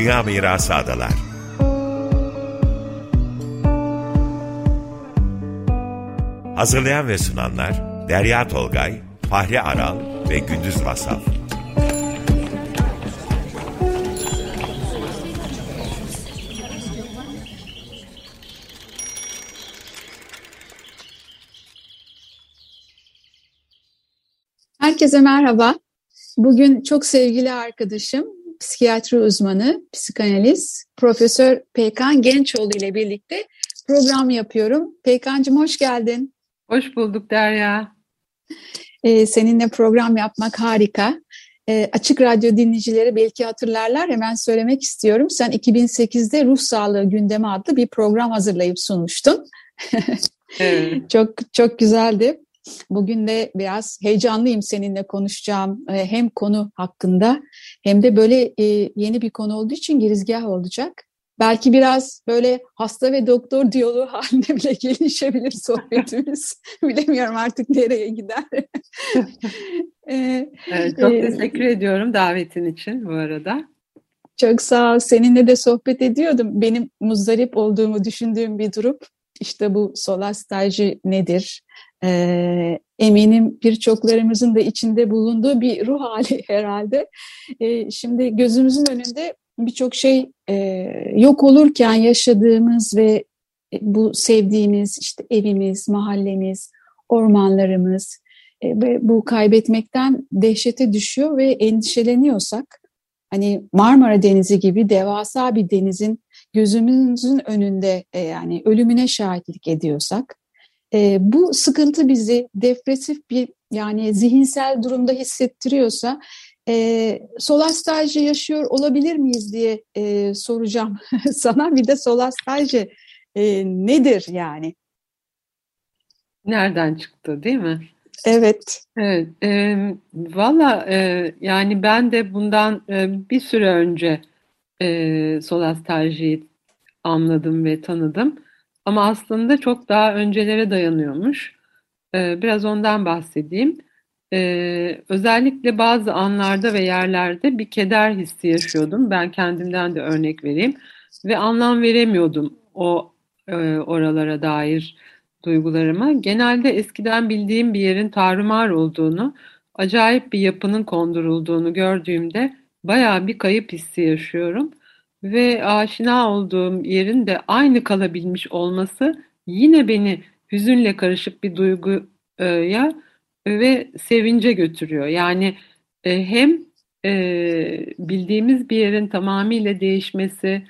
Dünya Mirası Adalar Hazırlayan ve sunanlar Derya Tolgay, Fahri Aral ve Gündüz Masal. Herkese merhaba. Bugün çok sevgili arkadaşım, psikiyatri uzmanı, psikanalist, Profesör Peykan Gençoğlu ile birlikte program yapıyorum. Peykancığım hoş geldin. Hoş bulduk Derya. Ee, seninle program yapmak harika. Ee, Açık Radyo dinleyicileri belki hatırlarlar. Hemen söylemek istiyorum. Sen 2008'de Ruh Sağlığı Gündemi adlı bir program hazırlayıp sunmuştun. Evet. çok çok güzeldi. Bugün de biraz heyecanlıyım seninle konuşacağım e, hem konu hakkında hem de böyle e, yeni bir konu olduğu için girizgah olacak. Belki biraz böyle hasta ve doktor diyaloğu haline bile gelişebilir sohbetimiz. Bilemiyorum artık nereye gider. Ee, evet, çok e, teşekkür ediyorum davetin için bu arada. Çok sağ ol. Seninle de sohbet ediyordum. Benim muzdarip olduğumu düşündüğüm bir durum. İşte bu solastalji nedir? Ee, eminim birçoklarımızın da içinde bulunduğu bir ruh hali herhalde. Ee, şimdi gözümüzün önünde birçok şey e, yok olurken yaşadığımız ve bu sevdiğimiz işte evimiz, mahallemiz, ormanlarımız e, ve bu kaybetmekten dehşete düşüyor ve endişeleniyorsak hani Marmara Denizi gibi devasa bir denizin gözümüzün önünde e, yani ölümüne şahitlik ediyorsak e, bu sıkıntı bizi depresif bir yani zihinsel durumda hissettiriyorsa e, solastalji yaşıyor olabilir miyiz diye e, soracağım sana. Bir de solastalji e, nedir yani? Nereden çıktı değil mi? Evet. Evet. E, Valla e, yani ben de bundan e, bir süre önce e, solastaljiyi anladım ve tanıdım. Ama aslında çok daha öncelere dayanıyormuş. E, biraz ondan bahsedeyim. E, özellikle bazı anlarda ve yerlerde bir keder hissi yaşıyordum. Ben kendimden de örnek vereyim. Ve anlam veremiyordum o e, oralara dair duygularıma. Genelde eskiden bildiğim bir yerin tarumar olduğunu, acayip bir yapının kondurulduğunu gördüğümde bayağı bir kayıp hissi yaşıyorum. Ve aşina olduğum yerin de aynı kalabilmiş olması yine beni hüzünle karışık bir duyguya ve sevince götürüyor. Yani e, hem e, bildiğimiz bir yerin tamamıyla değişmesi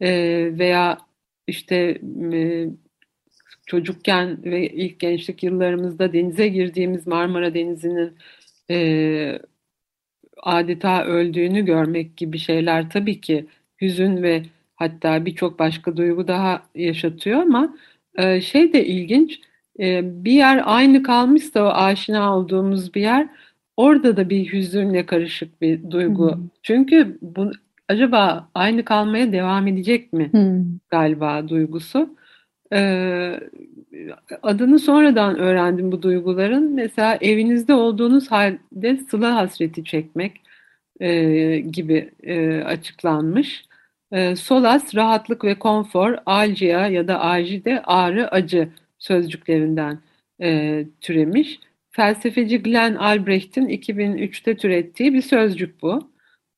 e, veya işte çocukken ve ilk gençlik yıllarımızda denize girdiğimiz Marmara Denizi'nin adeta öldüğünü görmek gibi şeyler tabii ki hüzün ve hatta birçok başka duygu daha yaşatıyor ama şey de ilginç bir yer aynı kalmışsa o aşina olduğumuz bir yer orada da bir hüzünle karışık bir duygu. Hmm. Çünkü bu acaba aynı kalmaya devam edecek mi hmm. galiba duygusu. Ee, adını sonradan öğrendim bu duyguların. Mesela evinizde olduğunuz halde sıla hasreti çekmek e, gibi e, açıklanmış. E, solas, rahatlık ve konfor, algia ya da ajide, ağrı, acı sözcüklerinden e, türemiş. Felsefeci Glenn Albrecht'in 2003'te türettiği bir sözcük bu.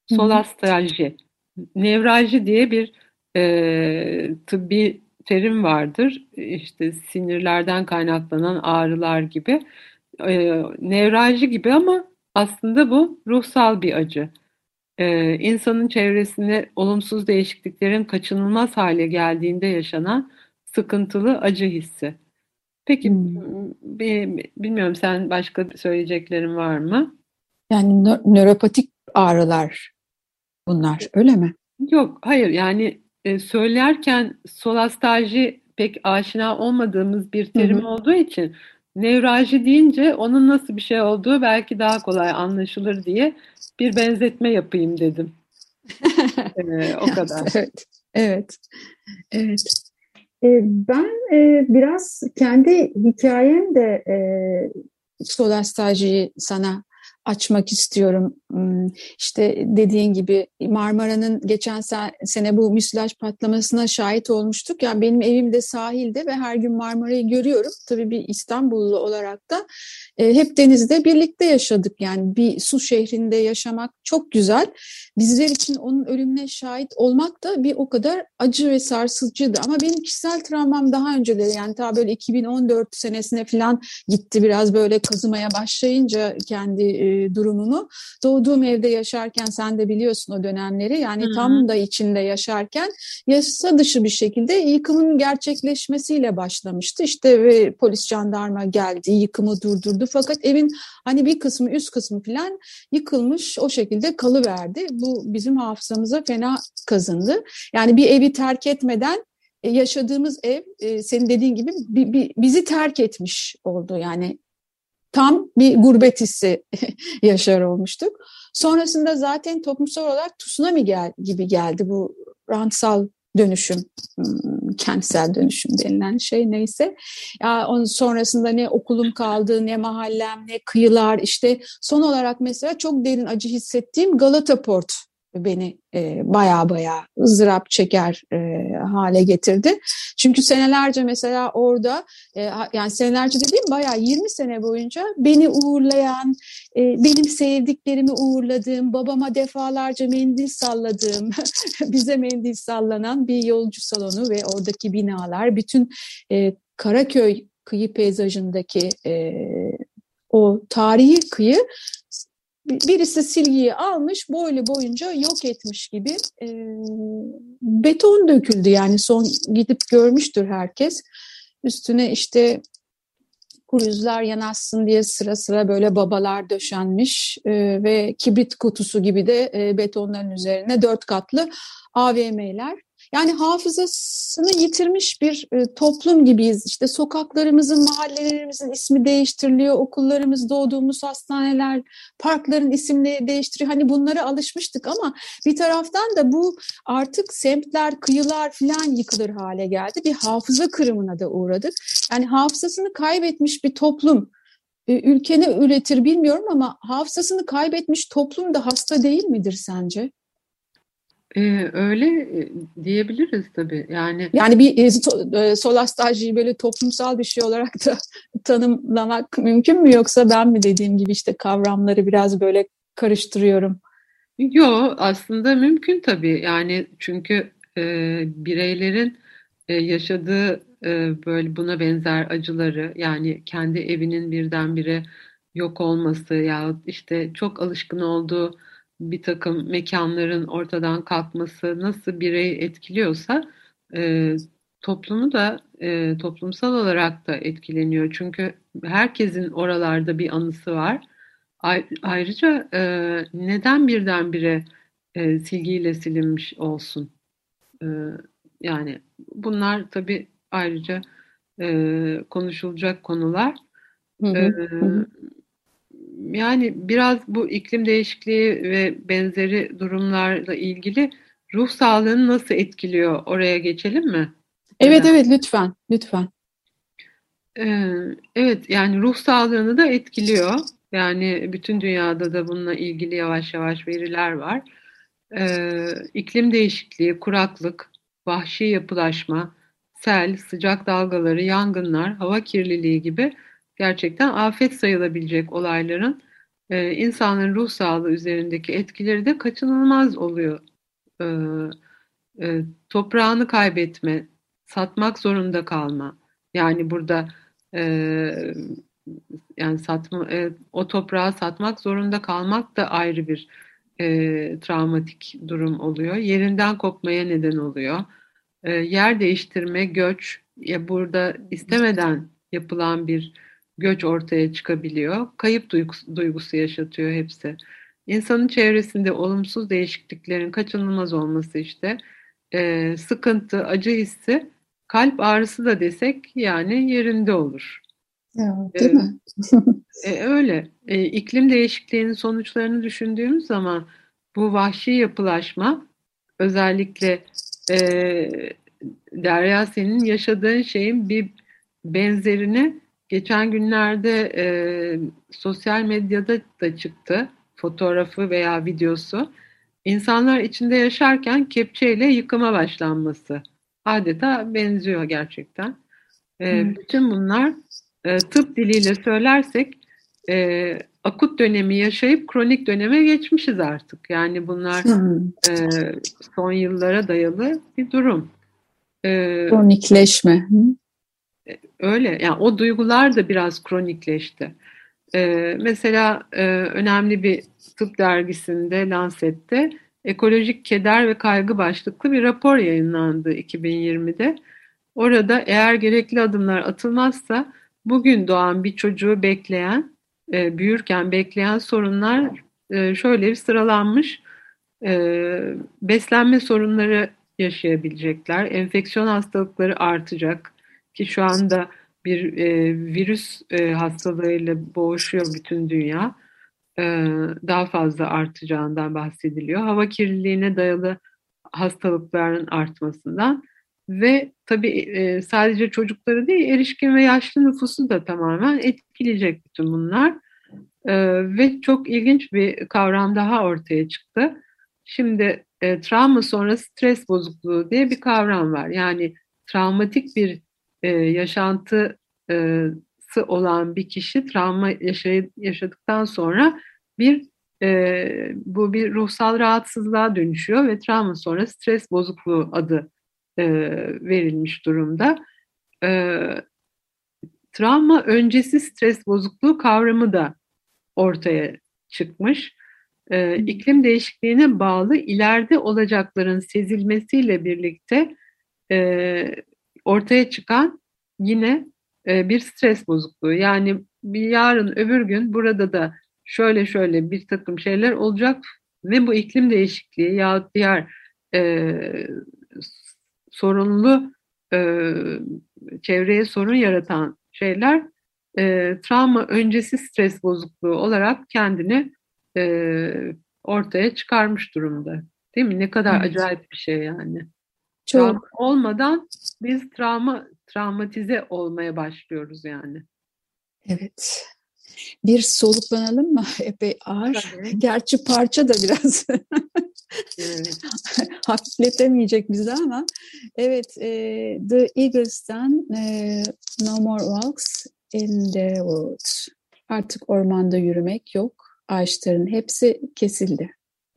Solastalji. Nevralji diye bir e, tıbbi terim vardır. İşte sinirlerden kaynaklanan ağrılar gibi. E, nevralji gibi ama aslında bu ruhsal bir acı. E, insanın çevresine olumsuz değişikliklerin kaçınılmaz hale geldiğinde yaşanan sıkıntılı acı hissi. Peki hmm. bilmiyorum sen başka söyleyeceklerin var mı? Yani nö nöropatik ağrılar bunlar öyle mi? Yok hayır yani e, söylerken solastalji pek aşina olmadığımız bir terim hı hı. olduğu için nevralji deyince onun nasıl bir şey olduğu belki daha kolay anlaşılır diye bir benzetme yapayım dedim. ee, o kadar. evet, evet, evet. Ee, ben e, biraz kendi hikayem de e, solastaljiyi sana açmak istiyorum. Hmm, işte dediğin gibi Marmara'nın geçen sene bu müsilaj patlamasına şahit olmuştuk. Yani benim evim de sahilde ve her gün Marmara'yı görüyorum. Tabii bir İstanbullu olarak da e, hep denizde birlikte yaşadık. Yani bir su şehrinde yaşamak çok güzel. Bizler için onun ölümüne şahit olmak da bir o kadar acı ve sarsıcıydı. Ama benim kişisel travmam daha önceleri yani ta böyle 2014 senesine falan gitti biraz böyle kazımaya başlayınca kendi e, durumumu. Doğduğum evde yaşarken sen de biliyorsun o dönemleri yani Hı-hı. tam da içinde yaşarken yasa dışı bir şekilde yıkımın gerçekleşmesiyle başlamıştı. İşte ve polis jandarma geldi yıkımı durdurdu fakat evin hani bir kısmı üst kısmı falan yıkılmış o şekilde kalıverdi. Bu bizim hafızamıza fena kazındı. Yani bir evi terk etmeden e, yaşadığımız ev e, senin dediğin gibi bizi terk etmiş oldu. Yani tam bir gurbet hissi yaşar olmuştuk. Sonrasında zaten toplumsal olarak tsunami gel, gibi geldi bu rantsal dönüşüm, hmm, kentsel dönüşüm denilen şey neyse. Ya onun sonrasında ne okulum kaldı, ne mahallem, ne kıyılar. işte son olarak mesela çok derin acı hissettiğim Galata Port beni e, baya baya ızdırap çeker e, hale getirdi. Çünkü senelerce mesela orada e, yani senelerce dediğim baya 20 sene boyunca beni uğurlayan, e, benim sevdiklerimi uğurladığım, babama defalarca mendil salladığım, bize mendil sallanan bir yolcu salonu ve oradaki binalar, bütün e, Karaköy kıyı peyzajındaki e, o tarihi kıyı birisi silgiyi almış boylu boyunca yok etmiş gibi e, beton döküldü yani son gidip görmüştür herkes. Üstüne işte kuruzlar yanaşsın diye sıra sıra böyle babalar döşenmiş e, ve kibrit kutusu gibi de e, betonların üzerine dört katlı AVM'ler yani hafızasını yitirmiş bir e, toplum gibiyiz. İşte sokaklarımızın, mahallelerimizin ismi değiştiriliyor, okullarımız, doğduğumuz hastaneler, parkların isimleri değiştiriyor. Hani bunlara alışmıştık ama bir taraftan da bu artık semtler, kıyılar falan yıkılır hale geldi. Bir hafıza kırımına da uğradık. Yani hafızasını kaybetmiş bir toplum e, ülkeni üretir bilmiyorum ama hafızasını kaybetmiş toplum da hasta değil midir sence? Ee, öyle diyebiliriz tabii. Yani yani bir e, solastajyı böyle toplumsal bir şey olarak da tanımlamak mümkün mü yoksa ben mi dediğim gibi işte kavramları biraz böyle karıştırıyorum? Yok aslında mümkün tabii. Yani çünkü e, bireylerin e, yaşadığı e, böyle buna benzer acıları yani kendi evinin birdenbire yok olması ya işte çok alışkın olduğu bir takım mekanların ortadan kalkması nasıl bireyi etkiliyorsa e, toplumu da e, toplumsal olarak da etkileniyor. Çünkü herkesin oralarda bir anısı var. Ayrıca e, neden birdenbire e, silgiyle silinmiş olsun? E, yani bunlar tabii ayrıca e, konuşulacak konular. Hı hı, e, hı yani biraz bu iklim değişikliği ve benzeri durumlarla ilgili ruh sağlığını nasıl etkiliyor? Oraya geçelim mi? Evet evet lütfen lütfen. Ee, evet yani ruh sağlığını da etkiliyor. Yani bütün dünyada da bununla ilgili yavaş yavaş veriler var. Ee, iklim değişikliği, kuraklık, vahşi yapılaşma, sel, sıcak dalgaları, yangınlar, hava kirliliği gibi gerçekten afet sayılabilecek olayların e, insanların ruh sağlığı üzerindeki etkileri de kaçınılmaz oluyor. E, e, toprağını kaybetme, satmak zorunda kalma. Yani burada e, yani satma, e, o toprağı satmak zorunda kalmak da ayrı bir e, travmatik durum oluyor. Yerinden kopmaya neden oluyor. E, yer değiştirme, göç, ya burada istemeden yapılan bir göç ortaya çıkabiliyor. Kayıp duygusu, duygusu yaşatıyor hepsi. İnsanın çevresinde olumsuz değişikliklerin kaçınılmaz olması işte e, sıkıntı, acı hissi, kalp ağrısı da desek yani yerinde olur. Ya, değil e, mi? e, öyle. E, iklim değişikliğinin sonuçlarını düşündüğümüz zaman bu vahşi yapılaşma özellikle e, Derya senin yaşadığın şeyin bir benzerini geçen günlerde e, sosyal medyada da çıktı fotoğrafı veya videosu. İnsanlar içinde yaşarken kepçeyle yıkıma başlanması. Adeta benziyor gerçekten. E, Bütün bunlar e, tıp diliyle söylersek e, akut dönemi yaşayıp kronik döneme geçmişiz artık. Yani bunlar e, son yıllara dayalı bir durum. E, Kronikleşme. Öyle. Yani o duygular da biraz kronikleşti. Ee, mesela e, önemli bir tıp dergisinde Lancet'te ekolojik keder ve kaygı başlıklı bir rapor yayınlandı 2020'de. Orada eğer gerekli adımlar atılmazsa bugün doğan bir çocuğu bekleyen, e, büyürken bekleyen sorunlar e, şöyle bir sıralanmış. E, beslenme sorunları yaşayabilecekler, enfeksiyon hastalıkları artacak, ki şu anda bir e, virüs e, hastalığıyla boğuşuyor bütün dünya. E, daha fazla artacağından bahsediliyor. Hava kirliliğine dayalı hastalıkların artmasından ve tabii e, sadece çocukları değil erişkin ve yaşlı nüfusu da tamamen etkileyecek bütün bunlar. E, ve çok ilginç bir kavram daha ortaya çıktı. Şimdi e, travma sonra stres bozukluğu diye bir kavram var. Yani travmatik bir e, yaşantısı olan bir kişi travma yaşay yaşadıktan sonra bir e, bu bir ruhsal rahatsızlığa dönüşüyor ve travma sonra stres bozukluğu adı e, verilmiş durumda. E, travma öncesi stres bozukluğu kavramı da ortaya çıkmış. E, iklim değişikliğine bağlı ileride olacakların sezilmesiyle birlikte e, ortaya çıkan yine e, bir stres bozukluğu. Yani bir yarın öbür gün burada da şöyle şöyle bir takım şeyler olacak ve bu iklim değişikliği ya diğer e, sorunlu e, çevreye sorun yaratan şeyler e, travma öncesi stres bozukluğu olarak kendini e, ortaya çıkarmış durumda. Değil mi? Ne kadar evet. acayip bir şey yani. Çok. Travma olmadan biz travma travmatize olmaya başlıyoruz yani. Evet. Bir soluklanalım mı? Epey ağır. Tabii. Gerçi parça da biraz evet. hafifletemeyecek bizi ama evet e, The Eagles'tan e, No More Walks in the Woods. Artık ormanda yürümek yok. Ağaçların hepsi kesildi.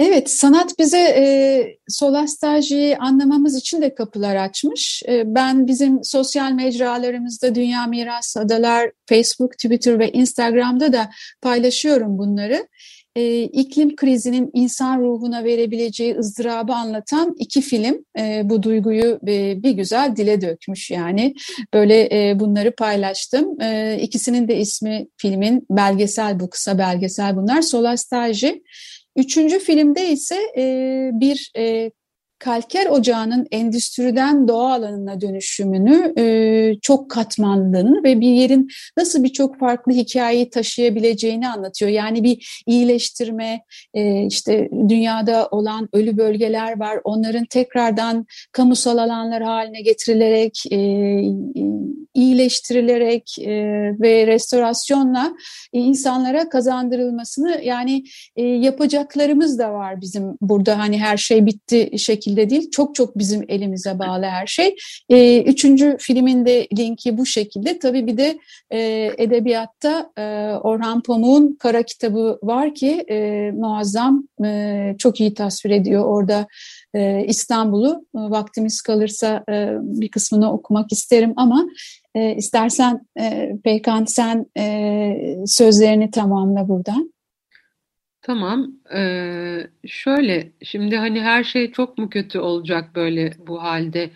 Evet, sanat bize e, solastaljiyi anlamamız için de kapılar açmış. E, ben bizim sosyal mecralarımızda Dünya Miras Adalar, Facebook, Twitter ve Instagram'da da paylaşıyorum bunları. E, iklim krizinin insan ruhuna verebileceği ızdırabı anlatan iki film e, bu duyguyu e, bir güzel dile dökmüş yani. Böyle e, bunları paylaştım. E, ikisinin de ismi filmin belgesel bu kısa belgesel bunlar. Solastalji. Üçüncü filmde ise e, bir e, kalker ocağının endüstriden doğa alanına dönüşümünü e, çok katmanlılığını ve bir yerin nasıl birçok farklı hikayeyi taşıyabileceğini anlatıyor. Yani bir iyileştirme, e, işte dünyada olan ölü bölgeler var. Onların tekrardan kamusal alanlar haline getirilerek, e, iyileştirilerek e, ve restorasyonla e, insanlara kazandırılmasını yani e, yapacaklarımız da var bizim burada hani her şey bitti şekilde değil. Çok çok bizim elimize bağlı her şey. E, üçüncü filmin de linki bu şekilde. Tabii bir de e, edebiyatta e, Orhan Pamuk'un Kara kitabı var ki e, muazzam, e, çok iyi tasvir ediyor orada e, İstanbul'u. E, vaktimiz kalırsa e, bir kısmını okumak isterim ama e, istersen e, Peykan sen e, sözlerini tamamla buradan. Tamam. Ee, şöyle, şimdi hani her şey çok mu kötü olacak böyle bu halde?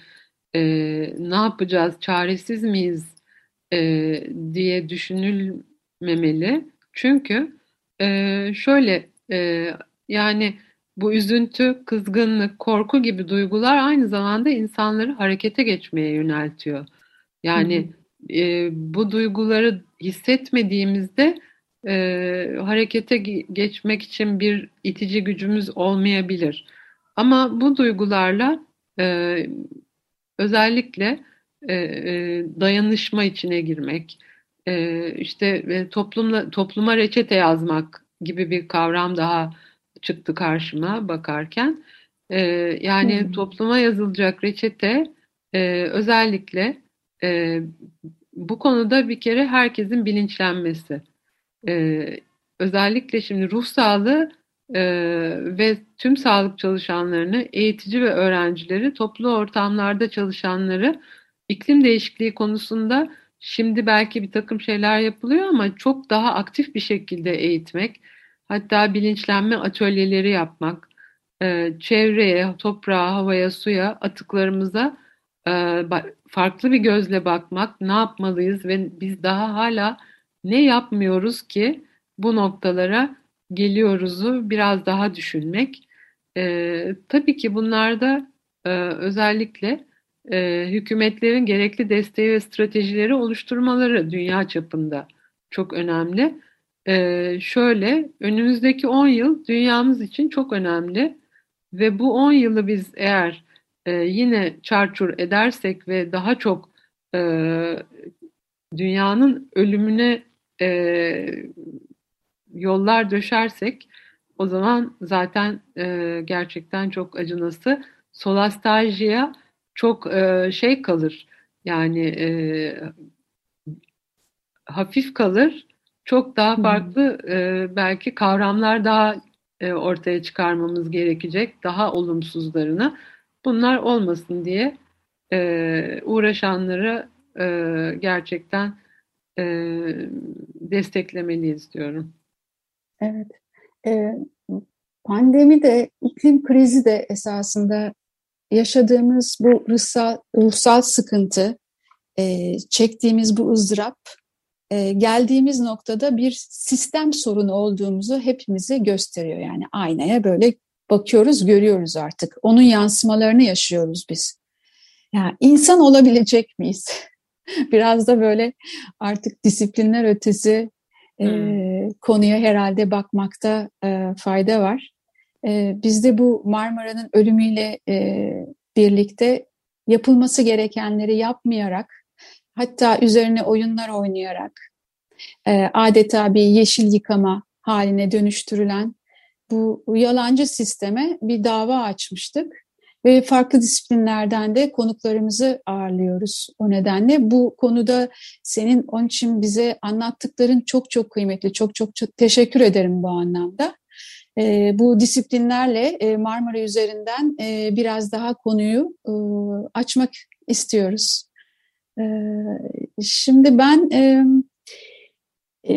Ee, ne yapacağız? Çaresiz miyiz? Ee, diye düşünülmemeli. Çünkü e, şöyle e, yani bu üzüntü, kızgınlık, korku gibi duygular aynı zamanda insanları harekete geçmeye yöneltiyor. Yani e, bu duyguları hissetmediğimizde e, harekete geçmek için bir itici gücümüz olmayabilir. Ama bu duygularla e, özellikle e, e, dayanışma içine girmek, e, işte e, toplumla topluma reçete yazmak gibi bir kavram daha çıktı karşıma bakarken. E, yani hmm. topluma yazılacak reçete e, özellikle e, bu konuda bir kere herkesin bilinçlenmesi. E, özellikle şimdi ruh sağlığı e, ve tüm sağlık çalışanlarını, eğitici ve öğrencileri, toplu ortamlarda çalışanları iklim değişikliği konusunda şimdi belki bir takım şeyler yapılıyor ama çok daha aktif bir şekilde eğitmek, hatta bilinçlenme atölyeleri yapmak, e, çevreye, toprağa, havaya, suya, atıklarımıza e, farklı bir gözle bakmak, ne yapmalıyız ve biz daha hala ne yapmıyoruz ki bu noktalara geliyoruzu biraz daha düşünmek. E, tabii ki bunlarda e, özellikle e, hükümetlerin gerekli desteği ve stratejileri oluşturmaları dünya çapında çok önemli. E, şöyle, önümüzdeki 10 yıl dünyamız için çok önemli ve bu 10 yılı biz eğer e, yine çarçur edersek ve daha çok e, dünyanın ölümüne e, yollar döşersek o zaman zaten e, gerçekten çok acınası. Solastaljiya çok e, şey kalır yani e, hafif kalır. Çok daha farklı e, belki kavramlar daha e, ortaya çıkarmamız gerekecek. Daha olumsuzlarını. Bunlar olmasın diye e, uğraşanları e, gerçekten e, desteklemeliyiz diyorum. Evet. E, pandemi de iklim krizi de esasında yaşadığımız bu ruhsal, ruhsal sıkıntı, e, çektiğimiz bu ızdırap e, geldiğimiz noktada bir sistem sorunu olduğumuzu hepimize gösteriyor. Yani aynaya böyle bakıyoruz, görüyoruz artık. Onun yansımalarını yaşıyoruz biz. Yani insan olabilecek miyiz? Biraz da böyle artık disiplinler ötesi e, konuya herhalde bakmakta e, fayda var. E, biz de bu Marmara'nın ölümüyle e, birlikte yapılması gerekenleri yapmayarak, hatta üzerine oyunlar oynayarak, e, adeta bir yeşil yıkama haline dönüştürülen bu yalancı sisteme bir dava açmıştık ve farklı disiplinlerden de konuklarımızı ağırlıyoruz o nedenle. Bu konuda senin onun için bize anlattıkların çok çok kıymetli. Çok çok, çok teşekkür ederim bu anlamda. E, bu disiplinlerle e, Marmara üzerinden e, biraz daha konuyu e, açmak istiyoruz. E, şimdi ben... E,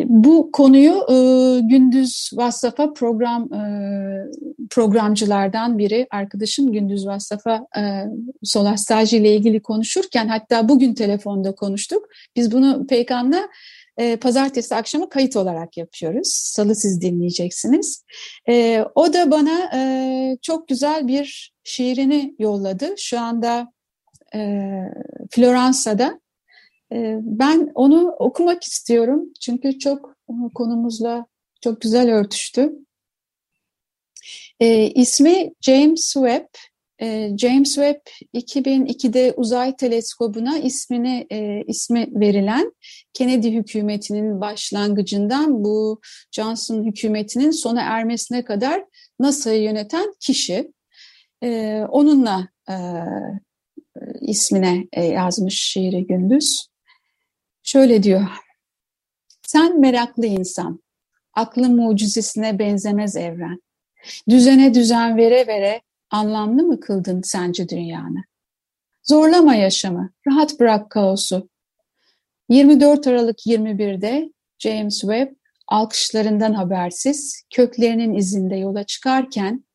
bu konuyu e, Gündüz Vassaf'a program e, programcılardan biri, arkadaşım Gündüz Vassaf'a e, solar stajı ile ilgili konuşurken hatta bugün telefonda konuştuk. Biz bunu Peykan'la e, pazartesi akşamı kayıt olarak yapıyoruz. Salı siz dinleyeceksiniz. E, o da bana e, çok güzel bir şiirini yolladı. Şu anda e, Floransa'da ben onu okumak istiyorum çünkü çok e, konumuzla çok güzel örtüştü. E, ismi James Webb. E, James Webb 2002'de uzay teleskobuna ismini e, ismi verilen Kennedy hükümetinin başlangıcından bu Johnson hükümetinin sona ermesine kadar NASA'yı yöneten kişi. E, onunla e, ismine e, yazmış şiiri Gündüz. Şöyle diyor. Sen meraklı insan, aklın mucizesine benzemez evren. Düzene düzen vere vere anlamlı mı kıldın sence dünyanı? Zorlama yaşamı, rahat bırak kaosu. 24 Aralık 21'de James Webb alkışlarından habersiz köklerinin izinde yola çıkarken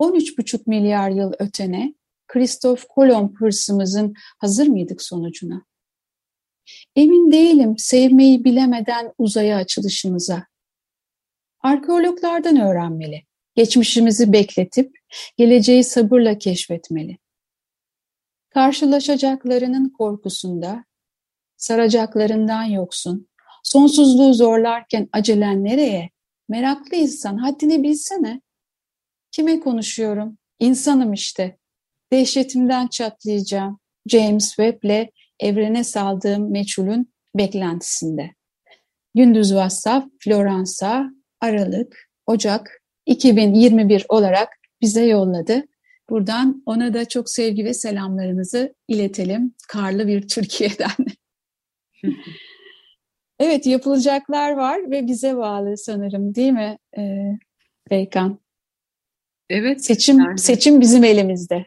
13,5 milyar yıl ötene Christoph Kolomb hırsımızın hazır mıydık sonucuna? Emin değilim sevmeyi bilemeden uzaya açılışımıza. Arkeologlardan öğrenmeli. Geçmişimizi bekletip geleceği sabırla keşfetmeli. Karşılaşacaklarının korkusunda, saracaklarından yoksun, sonsuzluğu zorlarken acelen nereye? Meraklı insan, haddini bilsene. Kime konuşuyorum? İnsanım işte. Dehşetimden çatlayacağım. James Webb'le evrene saldığım meçhulün beklentisinde. Gündüz Vassaf, Floransa, Aralık, Ocak 2021 olarak bize yolladı. Buradan ona da çok sevgi ve selamlarımızı iletelim. Karlı bir Türkiye'den. evet yapılacaklar var ve bize bağlı sanırım değil mi ee, Beykan? Evet. Seçim yani, seçim bizim elimizde.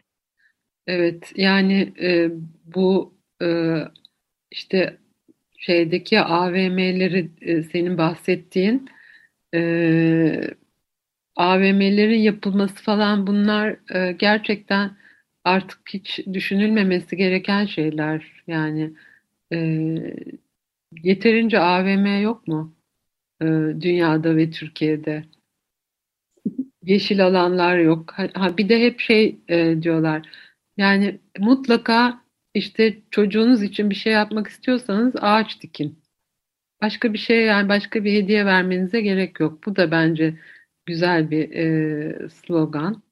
Evet yani e, bu e, işte şeydeki AVM'leri e, senin bahsettiğin e, AVM'lerin yapılması falan bunlar gerçekten artık hiç düşünülmemesi gereken şeyler. Yani yeterince AVM yok mu dünyada ve Türkiye'de? Yeşil alanlar yok. Ha, bir de hep şey diyorlar. Yani mutlaka işte çocuğunuz için bir şey yapmak istiyorsanız ağaç dikin. Başka bir şey yani başka bir hediye vermenize gerek yok. Bu da bence güzel bir e, slogan.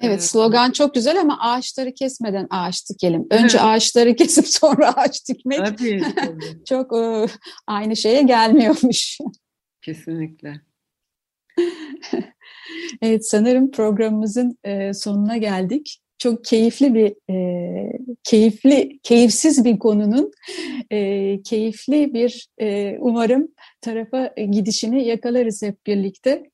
Evet slogan çok güzel ama ağaçları kesmeden ağaç dikelim. Önce ağaçları kesip sonra ağaç dikmek tabii, tabii. çok e, aynı şeye gelmiyormuş. Kesinlikle. evet sanırım programımızın e, sonuna geldik çok keyifli bir e, keyifli keyifsiz bir konunun e, keyifli bir e, umarım tarafa gidişini yakalarız hep birlikte.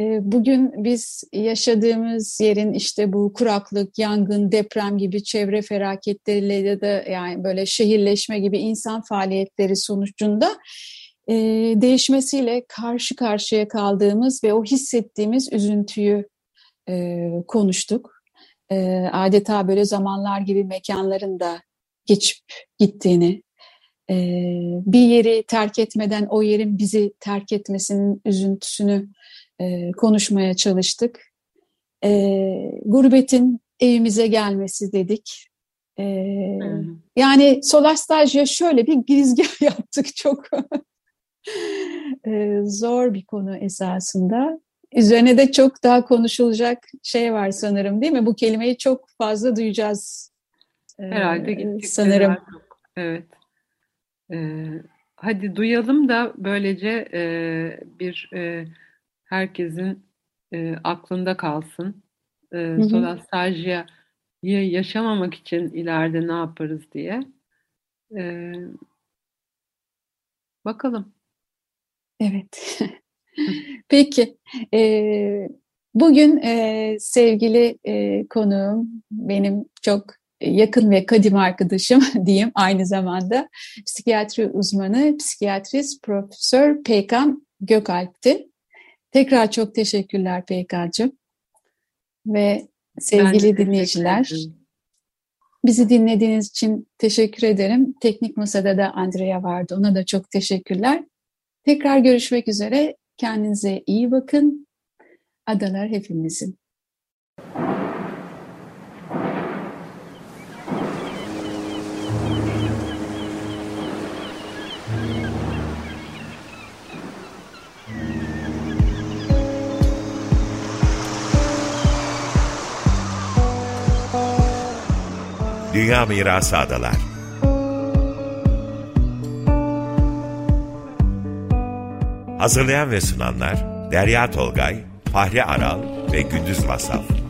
E, bugün biz yaşadığımız yerin işte bu kuraklık, yangın, deprem gibi çevre felaketleriyle ya da yani böyle şehirleşme gibi insan faaliyetleri sonucunda e, değişmesiyle karşı karşıya kaldığımız ve o hissettiğimiz üzüntüyü e, konuştuk e, adeta böyle zamanlar gibi mekanların da geçip gittiğini, e, bir yeri terk etmeden o yerin bizi terk etmesinin üzüntüsünü e, konuşmaya çalıştık. E, gurbetin evimize gelmesi dedik. E, Yani Solastajya şöyle bir girizgah yaptık çok e, zor bir konu esasında. Üzerine de çok daha konuşulacak şey var sanırım değil mi? Bu kelimeyi çok fazla duyacağız. E, Herhalde gittik. Sanırım. Çok. Evet. Ee, hadi duyalım da böylece e, bir e, herkesin e, aklında kalsın. E, Solastajya'yı yaşamamak için ileride ne yaparız diye. E, bakalım. Evet. Peki, e, bugün e, sevgili e, konuğum, benim çok yakın ve kadim arkadaşım diyeyim aynı zamanda psikiyatri uzmanı, psikiyatrist Profesör Peykan Gökalp'ti. Tekrar çok teşekkürler Peykan'cığım. Ve sevgili dinleyiciler, bizi dinlediğiniz için teşekkür ederim. Teknik Masada da Andrea vardı, ona da çok teşekkürler. Tekrar görüşmek üzere. Kendinize iyi bakın. Adalar hepimizin. Dünya Mirası Adalar Hazırlayan ve sunanlar Derya Tolgay, Fahri Aral ve Gündüz Vasaf.